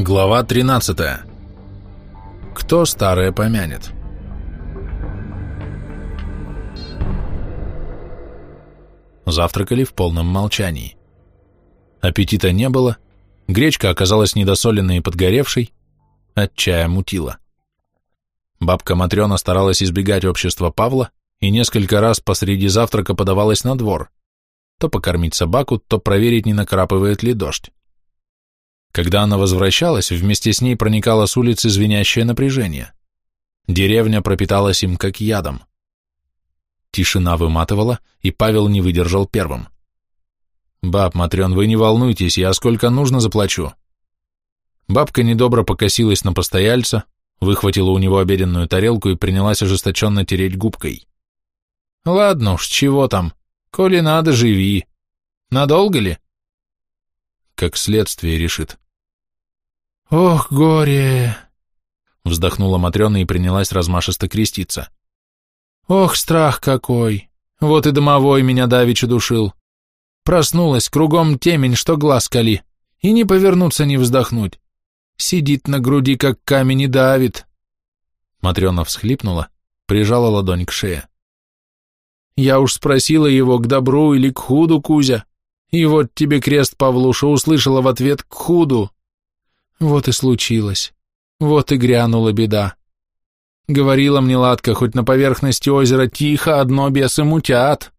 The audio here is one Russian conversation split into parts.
Глава 13. Кто старое помянет? Завтракали в полном молчании. Аппетита не было, гречка оказалась недосоленной и подгоревшей, от чая мутила. Бабка Матрена старалась избегать общества Павла и несколько раз посреди завтрака подавалась на двор, то покормить собаку, то проверить, не накрапывает ли дождь. Когда она возвращалась, вместе с ней проникало с улицы звенящее напряжение. Деревня пропиталась им как ядом. Тишина выматывала, и Павел не выдержал первым. «Баб, Матрен, вы не волнуйтесь, я сколько нужно заплачу». Бабка недобро покосилась на постояльца, выхватила у него обеденную тарелку и принялась ожесточенно тереть губкой. «Ладно уж, чего там, коли надо, живи. Надолго ли?» «Как следствие решит». «Ох, горе!» Вздохнула Матрена и принялась размашисто креститься. «Ох, страх какой! Вот и домовой меня давеча душил. Проснулась, кругом темень, что глаз кали, и не повернуться, не вздохнуть. Сидит на груди, как камень, и давит». Матрена всхлипнула, прижала ладонь к шее. «Я уж спросила его, к добру или к худу, Кузя, и вот тебе крест, Павлуша, услышала в ответ к худу. Вот и случилось. Вот и грянула беда. Говорила мне Ладка, хоть на поверхности озера тихо одно бесы мутят.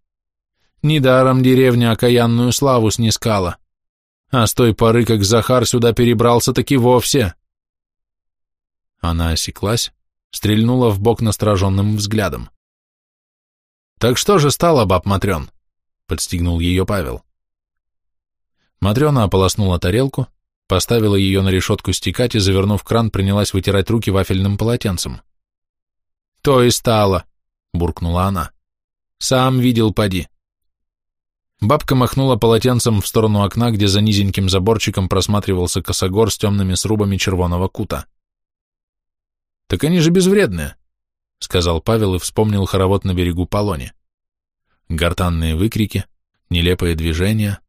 Недаром деревня окаянную славу снискала. А с той поры, как Захар сюда перебрался, таки вовсе. Она осеклась, стрельнула в бок настороженным взглядом. «Так что же стало, баб Матрен?» — подстегнул ее Павел. Матрена ополоснула тарелку, поставила ее на решетку стекать и, завернув кран, принялась вытирать руки вафельным полотенцем. «То и стало», — буркнула она. «Сам видел, поди». Бабка махнула полотенцем в сторону окна, где за низеньким заборчиком просматривался косогор с темными срубами червоного кута. «Так они же безвредные», — сказал Павел и вспомнил хоровод на берегу Полони. Гортанные выкрики, нелепые движения,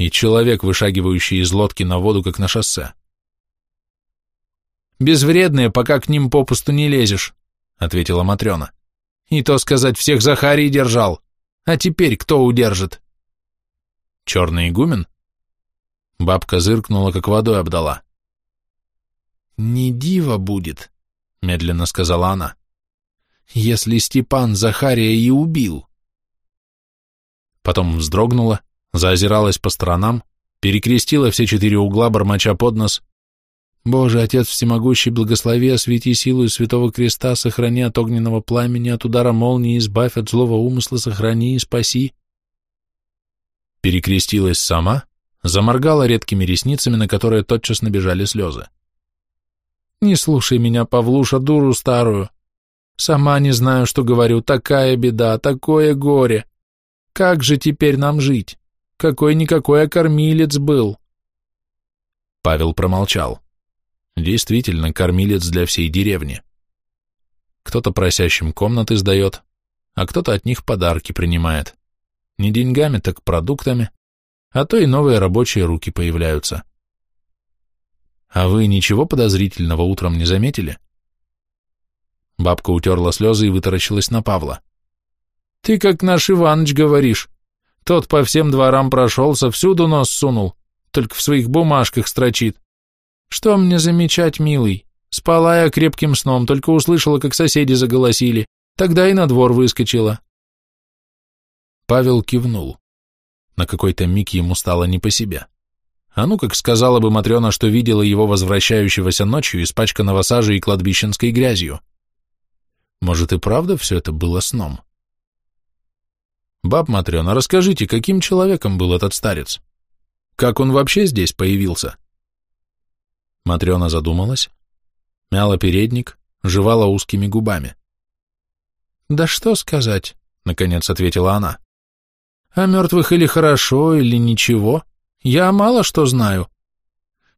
и человек, вышагивающий из лодки на воду, как на шоссе. «Безвредные, пока к ним попусту не лезешь», — ответила Матрена. «И то сказать, всех Захарий держал. А теперь кто удержит?» «Черный игумен?» Бабка зыркнула, как водой обдала. «Не диво будет», — медленно сказала она, — «если Степан Захария и убил». Потом вздрогнула, заозиралась по сторонам, перекрестила все четыре угла, бормоча под нос. «Боже, Отец Всемогущий, благослови, освети силу Святого Креста, сохрани от огненного пламени, от удара молнии, избавь от злого умысла, сохрани и спаси». Перекрестилась сама, заморгала редкими ресницами, на которые тотчас набежали слезы. «Не слушай меня, Павлуша, дуру старую. Сама не знаю, что говорю, такая беда, такое горе. Как же теперь нам жить?» Какой-никакой окормилец был. Павел промолчал. Действительно, кормилец для всей деревни. Кто-то просящим комнаты сдает, а кто-то от них подарки принимает. Не деньгами, так продуктами, а то и новые рабочие руки появляются. А вы ничего подозрительного утром не заметили? Бабка утерла слезы и вытаращилась на Павла. Ты как наш Иваныч говоришь, тот по всем дворам прошелся, всюду нос сунул, только в своих бумажках строчит. Что мне замечать, милый? Спала я крепким сном, только услышала, как соседи заголосили. Тогда и на двор выскочила. Павел кивнул. На какой-то миг ему стало не по себе. А ну, как сказала бы Матрена, что видела его возвращающегося ночью, испачканного сажей и кладбищенской грязью. Может, и правда все это было сном? Баб Матрена, расскажите, каким человеком был этот старец? Как он вообще здесь появился? Матрена задумалась, мяла передник, жевала узкими губами. «Да что сказать?» — наконец ответила она. «О мертвых или хорошо, или ничего. Я мало что знаю.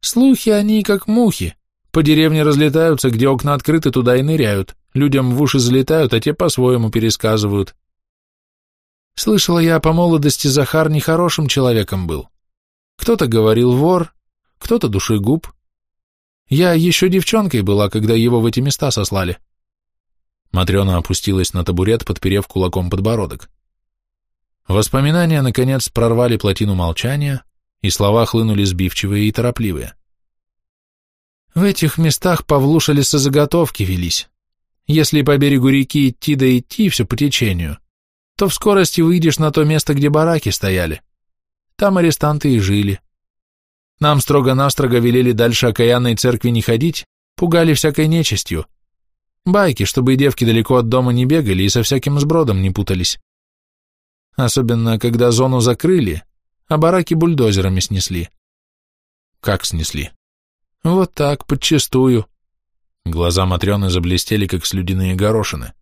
Слухи они как мухи. По деревне разлетаются, где окна открыты, туда и ныряют. Людям в уши залетают, а те по-своему пересказывают. Слышала я, по молодости Захар нехорошим человеком был. Кто-то говорил вор, кто-то душегуб. Я еще девчонкой была, когда его в эти места сослали. Матрена опустилась на табурет, подперев кулаком подбородок. Воспоминания, наконец, прорвали плотину молчания, и слова хлынули сбивчивые и торопливые. В этих местах Павлуша лесозаготовки велись. Если по берегу реки идти да идти все по течению, то в скорости выйдешь на то место, где бараки стояли. Там арестанты и жили. Нам строго-настрого велели дальше окаянной церкви не ходить, пугали всякой нечистью. Байки, чтобы девки далеко от дома не бегали и со всяким сбродом не путались. Особенно, когда зону закрыли, а бараки бульдозерами снесли. Как снесли? Вот так, подчистую. Глаза Матрены заблестели, как слюдяные горошины.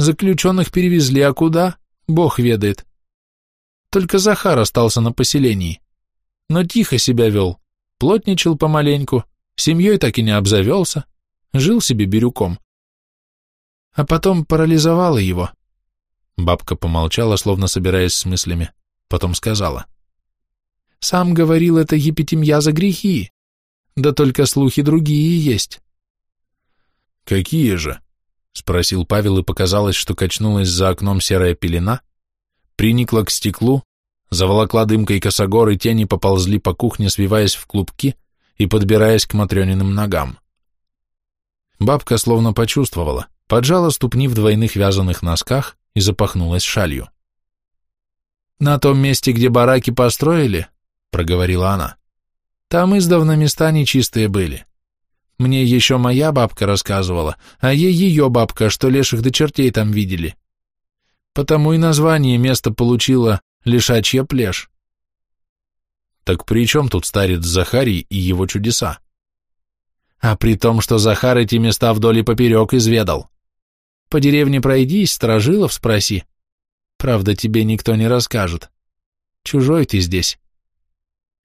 Заключенных перевезли, а куда? Бог ведает. Только Захар остался на поселении. Но тихо себя вел, плотничал помаленьку, семьей так и не обзавелся, жил себе бирюком. А потом парализовало его. Бабка помолчала, словно собираясь с мыслями, потом сказала. Сам говорил, это епитемья за грехи. Да только слухи другие есть. Какие же? Спросил Павел, и показалось, что качнулась за окном серая пелена, приникла к стеклу, заволокла дымкой косогор, и тени поползли по кухне, свиваясь в клубки и подбираясь к Матрениным ногам. Бабка словно почувствовала, поджала ступни в двойных вязаных носках и запахнулась шалью. «На том месте, где бараки построили, — проговорила она, — там издавна места нечистые были. Мне еще моя бабка рассказывала, а ей ее бабка, что леших до чертей там видели. Потому и название место получило «Лишачья плешь». Так при чем тут старец Захарий и его чудеса? А при том, что Захар эти места вдоль и поперек изведал. По деревне пройдись, сторожилов спроси. Правда, тебе никто не расскажет. Чужой ты здесь.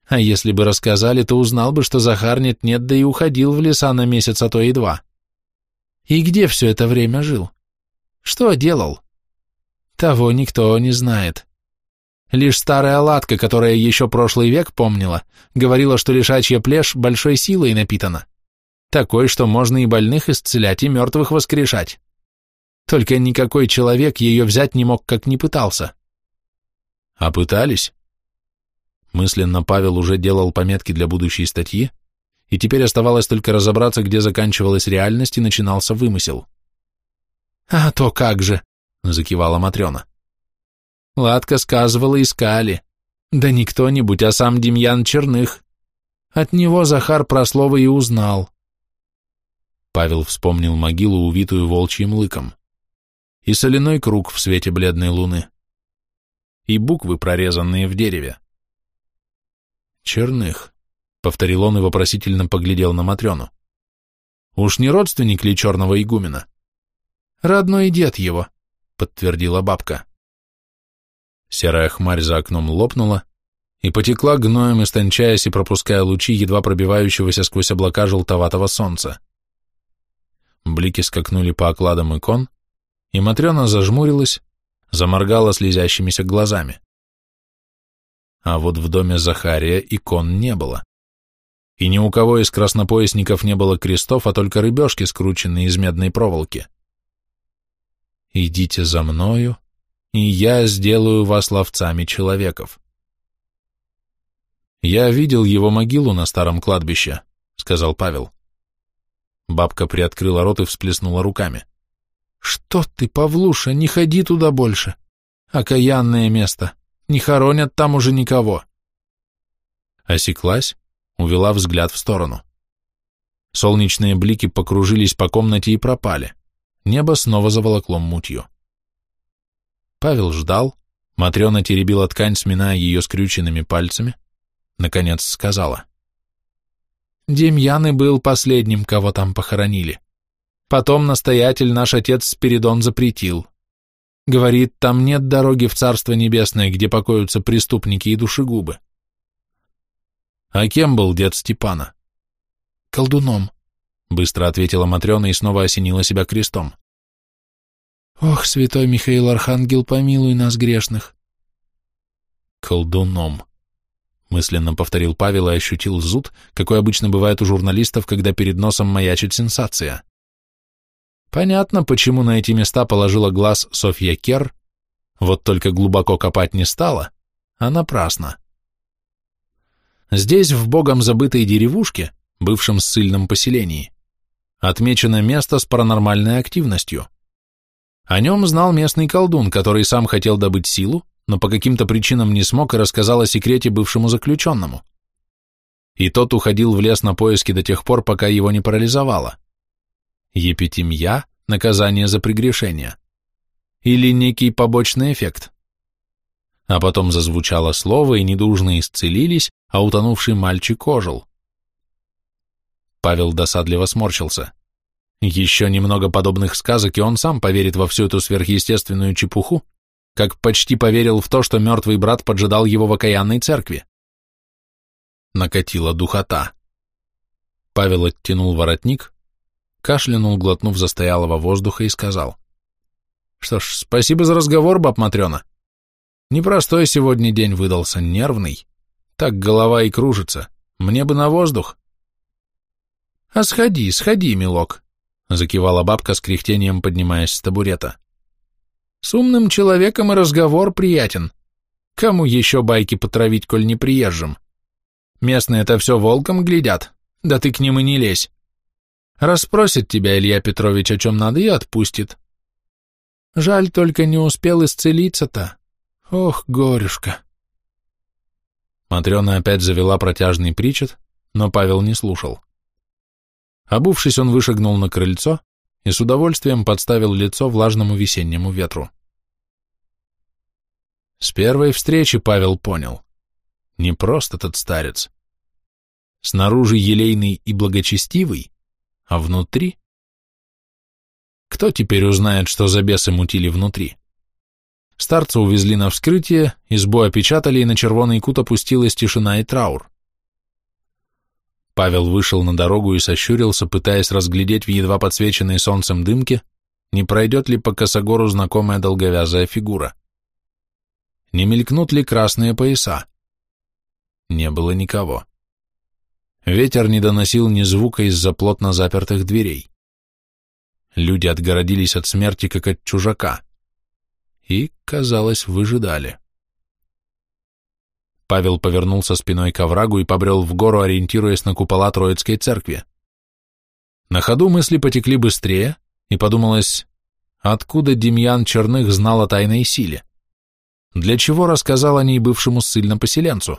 А если бы рассказали, то узнал бы, что Захар нет-нет, да и уходил в леса на месяц, а то и два. И где все это время жил? Что делал? Того никто не знает. Лишь старая ладка, которая еще прошлый век помнила, говорила, что лишачья плешь большой силой напитана. Такой, что можно и больных исцелять, и мертвых воскрешать. Только никакой человек ее взять не мог, как не пытался. А пытались? Мысленно Павел уже делал пометки для будущей статьи, и теперь оставалось только разобраться, где заканчивалась реальность и начинался вымысел. «А то как же!» — закивала Матрена. Ладка сказывала, искали. Да не кто-нибудь, а сам Демьян Черных. От него Захар про слово и узнал. Павел вспомнил могилу, увитую волчьим лыком, и соляной круг в свете бледной луны, и буквы, прорезанные в дереве. «Черных», — повторил он и вопросительно поглядел на Матрёну. «Уж не родственник ли черного игумена?» «Родной дед его», — подтвердила бабка. Серая хмарь за окном лопнула и потекла гноем, истончаясь и пропуская лучи, едва пробивающегося сквозь облака желтоватого солнца. Блики скакнули по окладам икон, и Матрена зажмурилась, заморгала слезящимися глазами. А вот в доме Захария икон не было. И ни у кого из краснопоясников не было крестов, а только рыбешки, скрученные из медной проволоки. «Идите за мною, и я сделаю вас ловцами человеков». «Я видел его могилу на старом кладбище», — сказал Павел. Бабка приоткрыла рот и всплеснула руками. «Что ты, Павлуша, не ходи туда больше. Окаянное место. Не хоронят там уже никого. Осеклась, увела взгляд в сторону. Солнечные блики покружились по комнате и пропали. Небо снова заволокло мутью. Павел ждал, Матрена теребила ткань, сминая ее скрюченными пальцами, наконец сказала. Демьян и был последним, кого там похоронили. Потом настоятель наш отец Спиридон запретил. Говорит, там нет дороги в Царство Небесное, где покоятся преступники и душегубы. А кем был дед Степана? Колдуном, быстро ответила Матрена и снова осенила себя крестом. Ох, святой Михаил Архангел, помилуй нас грешных. Колдуном, мысленно повторил Павел и ощутил зуд, какой обычно бывает у журналистов, когда перед носом маячит сенсация. Понятно, почему на эти места положила глаз Софья Кер, вот только глубоко копать не стала, а напрасно. Здесь, в богом забытой деревушке, бывшем ссыльном поселении, отмечено место с паранормальной активностью. О нем знал местный колдун, который сам хотел добыть силу, но по каким-то причинам не смог и рассказал о секрете бывшему заключенному. И тот уходил в лес на поиски до тех пор, пока его не парализовало. Епитемья – наказание за прегрешение. Или некий побочный эффект. А потом зазвучало слово, и недужные исцелились, а утонувший мальчик ожил. Павел досадливо сморщился. Еще немного подобных сказок, и он сам поверит во всю эту сверхъестественную чепуху, как почти поверил в то, что мертвый брат поджидал его в окаянной церкви. Накатила духота. Павел оттянул воротник, кашлянул, глотнув застоялого воздуха, и сказал. «Что ж, спасибо за разговор, баб Матрена. Непростой сегодня день выдался, нервный. Так голова и кружится. Мне бы на воздух». «А сходи, сходи, милок», — закивала бабка с кряхтением, поднимаясь с табурета. С умным человеком и разговор приятен. Кому еще байки потравить, коль не приезжим? Местные-то все волком глядят, да ты к ним и не лезь. Расспросит тебя Илья Петрович, о чем надо, и отпустит. Жаль, только не успел исцелиться-то. Ох, горюшка. Матрена опять завела протяжный причет, но Павел не слушал. Обувшись, он вышагнул на крыльцо, и с удовольствием подставил лицо влажному весеннему ветру. С первой встречи Павел понял. Не просто тот старец. Снаружи елейный и благочестивый, а внутри... Кто теперь узнает, что за бесы мутили внутри? Старца увезли на вскрытие, избу опечатали, и на червоный кут опустилась тишина и траур. Павел вышел на дорогу и сощурился, пытаясь разглядеть в едва подсвеченной солнцем дымке, не пройдет ли по косогору знакомая долговязая фигура. Не мелькнут ли красные пояса? Не было никого. Ветер не доносил ни звука из-за плотно запертых дверей. Люди отгородились от смерти, как от чужака. И, казалось, выжидали. Павел повернулся спиной к оврагу и побрел в гору, ориентируясь на купола Троицкой церкви. На ходу мысли потекли быстрее, и подумалось, откуда Демьян Черных знал о тайной силе? Для чего рассказал о ней бывшему ссыльно-поселенцу?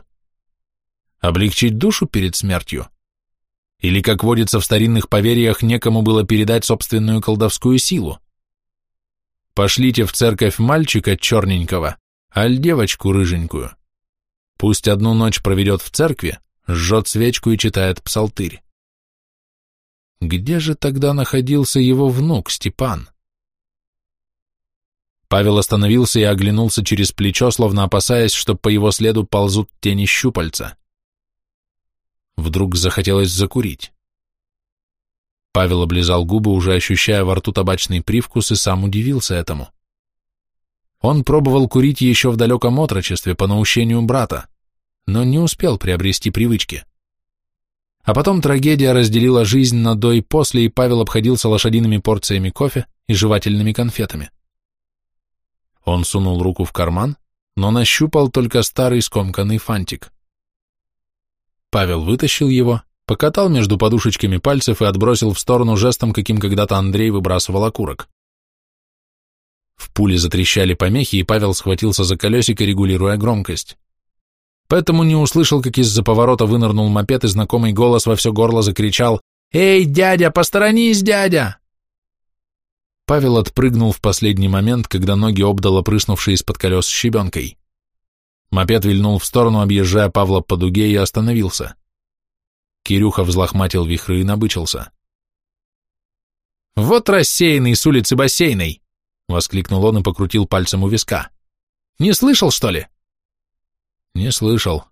Облегчить душу перед смертью? Или, как водится в старинных поверьях, некому было передать собственную колдовскую силу? Пошлите в церковь мальчика черненького, аль девочку рыженькую. Пусть одну ночь проведет в церкви, жжет свечку и читает псалтырь. Где же тогда находился его внук Степан? Павел остановился и оглянулся через плечо, словно опасаясь, что по его следу ползут тени щупальца. Вдруг захотелось закурить. Павел облизал губы, уже ощущая во рту табачный привкус, и сам удивился этому. Он пробовал курить еще в далеком отрочестве по наущению брата, но не успел приобрести привычки. А потом трагедия разделила жизнь на до и после, и Павел обходился лошадиными порциями кофе и жевательными конфетами. Он сунул руку в карман, но нащупал только старый скомканный фантик. Павел вытащил его, покатал между подушечками пальцев и отбросил в сторону жестом, каким когда-то Андрей выбрасывал окурок. В пуле затрещали помехи, и Павел схватился за колесико, регулируя громкость. Поэтому не услышал, как из-за поворота вынырнул мопед, и знакомый голос во все горло закричал «Эй, дядя, посторонись, дядя!» Павел отпрыгнул в последний момент, когда ноги обдало прыснувшей из-под колес щебенкой. Мопед вильнул в сторону, объезжая Павла по дуге, и остановился. Кирюха взлохматил вихры и набычился. «Вот рассеянный с улицы бассейной!» — воскликнул он и покрутил пальцем у виска. «Не слышал, что ли?» «Не слышал».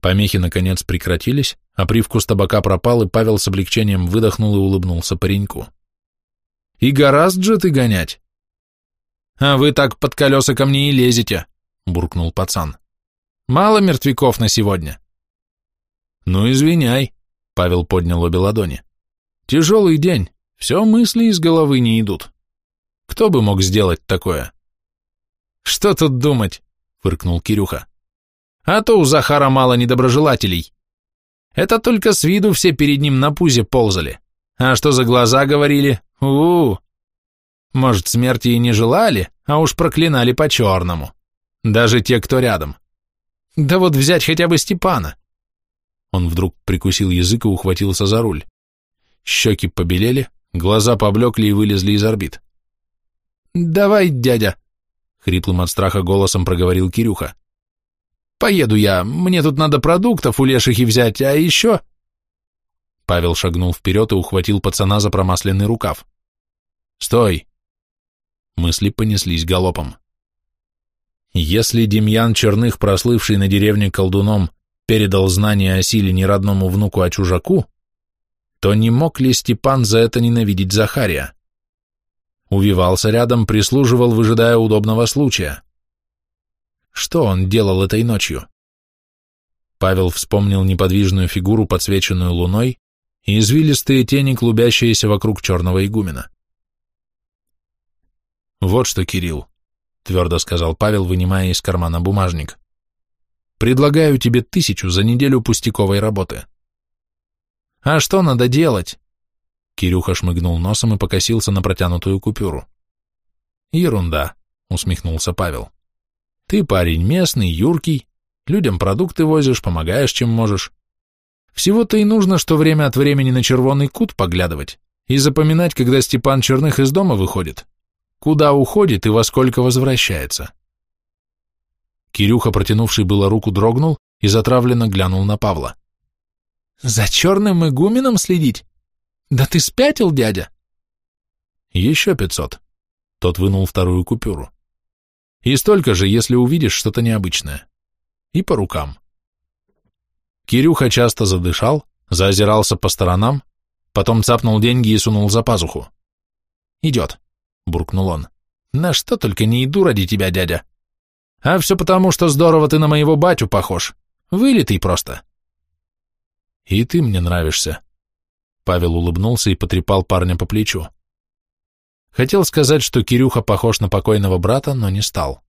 Помехи, наконец, прекратились, а привкус табака пропал, и Павел с облегчением выдохнул и улыбнулся пареньку. «И гораздо же ты гонять!» «А вы так под колеса ко мне и лезете!» — буркнул пацан. Мало мертвяков на сегодня. Ну, извиняй, Павел поднял обе ладони. Тяжелый день, все мысли из головы не идут. Кто бы мог сделать такое? Что тут думать, фыркнул Кирюха. А то у Захара мало недоброжелателей. Это только с виду все перед ним на пузе ползали. А что за глаза говорили? у у, -у. Может, смерти и не желали, а уж проклинали по-черному. Даже те, кто рядом. Да вот взять хотя бы Степана. Он вдруг прикусил язык и ухватился за руль. Щеки побелели, глаза поблекли и вылезли из орбит. «Давай, дядя», — хриплым от страха голосом проговорил Кирюха. «Поеду я, мне тут надо продуктов у лешихи взять, а еще...» Павел шагнул вперед и ухватил пацана за промасленный рукав. «Стой!» Мысли понеслись галопом. Если Демьян Черных, прослывший на деревне колдуном, передал знания о силе не родному внуку, а чужаку, то не мог ли Степан за это ненавидеть Захария? Увивался рядом, прислуживал, выжидая удобного случая. Что он делал этой ночью? Павел вспомнил неподвижную фигуру, подсвеченную луной, и извилистые тени, клубящиеся вокруг черного игумена. «Вот что, Кирилл», — твердо сказал Павел, вынимая из кармана бумажник. «Предлагаю тебе тысячу за неделю пустяковой работы». «А что надо делать?» Кирюха шмыгнул носом и покосился на протянутую купюру. «Ерунда», — усмехнулся Павел. «Ты парень местный, юркий, людям продукты возишь, помогаешь, чем можешь. Всего-то и нужно, что время от времени на червонный кут поглядывать и запоминать, когда Степан Черных из дома выходит куда уходит и во сколько возвращается. Кирюха, протянувший было руку, дрогнул и затравленно глянул на Павла. «За черным игуменом следить? Да ты спятил, дядя?» «Еще пятьсот». Тот вынул вторую купюру. «И столько же, если увидишь что-то необычное. И по рукам». Кирюха часто задышал, заозирался по сторонам, потом цапнул деньги и сунул за пазуху. «Идет». — буркнул он. «На что только не иду ради тебя, дядя. А все потому, что здорово ты на моего батю похож. Вылитый просто». «И ты мне нравишься». Павел улыбнулся и потрепал парня по плечу. Хотел сказать, что Кирюха похож на покойного брата, но не стал.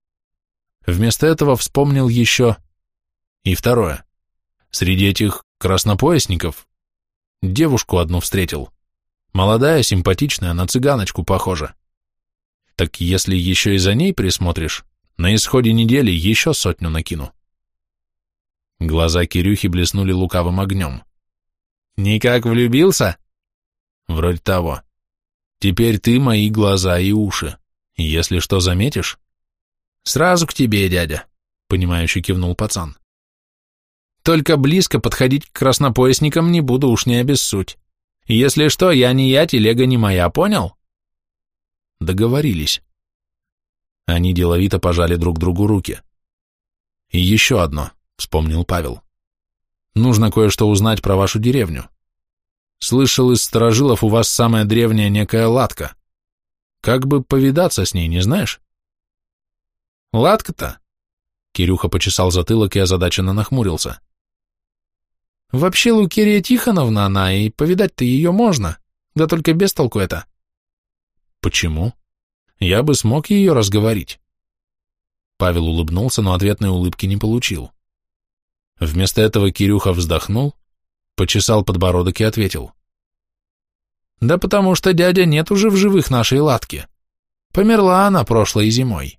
Вместо этого вспомнил еще... И второе. Среди этих краснопоясников девушку одну встретил. Молодая, симпатичная, на цыганочку похожа. Так если еще и за ней присмотришь, на исходе недели еще сотню накину. Глаза Кирюхи блеснули лукавым огнем. «Никак влюбился?» «Вроде того. Теперь ты мои глаза и уши. Если что заметишь...» «Сразу к тебе, дядя», — понимающе кивнул пацан. «Только близко подходить к краснопоясникам не буду, уж не обессудь. Если что, я не я, телега не моя, понял?» Договорились. Они деловито пожали друг другу руки. И еще одно, вспомнил Павел. Нужно кое-что узнать про вашу деревню. Слышал из сторожилов, у вас самая древняя некая латка. Как бы повидаться с ней, не знаешь? Латка-то? Кирюха почесал затылок и озадаченно нахмурился. Вообще Лукерия Тихоновна она, и повидать-то ее можно, да только без толку это. Почему? Я бы смог ее разговорить. Павел улыбнулся, но ответной улыбки не получил. Вместо этого Кирюха вздохнул, почесал подбородок и ответил. Да потому что дядя нет уже в живых нашей латки. Померла она прошлой зимой.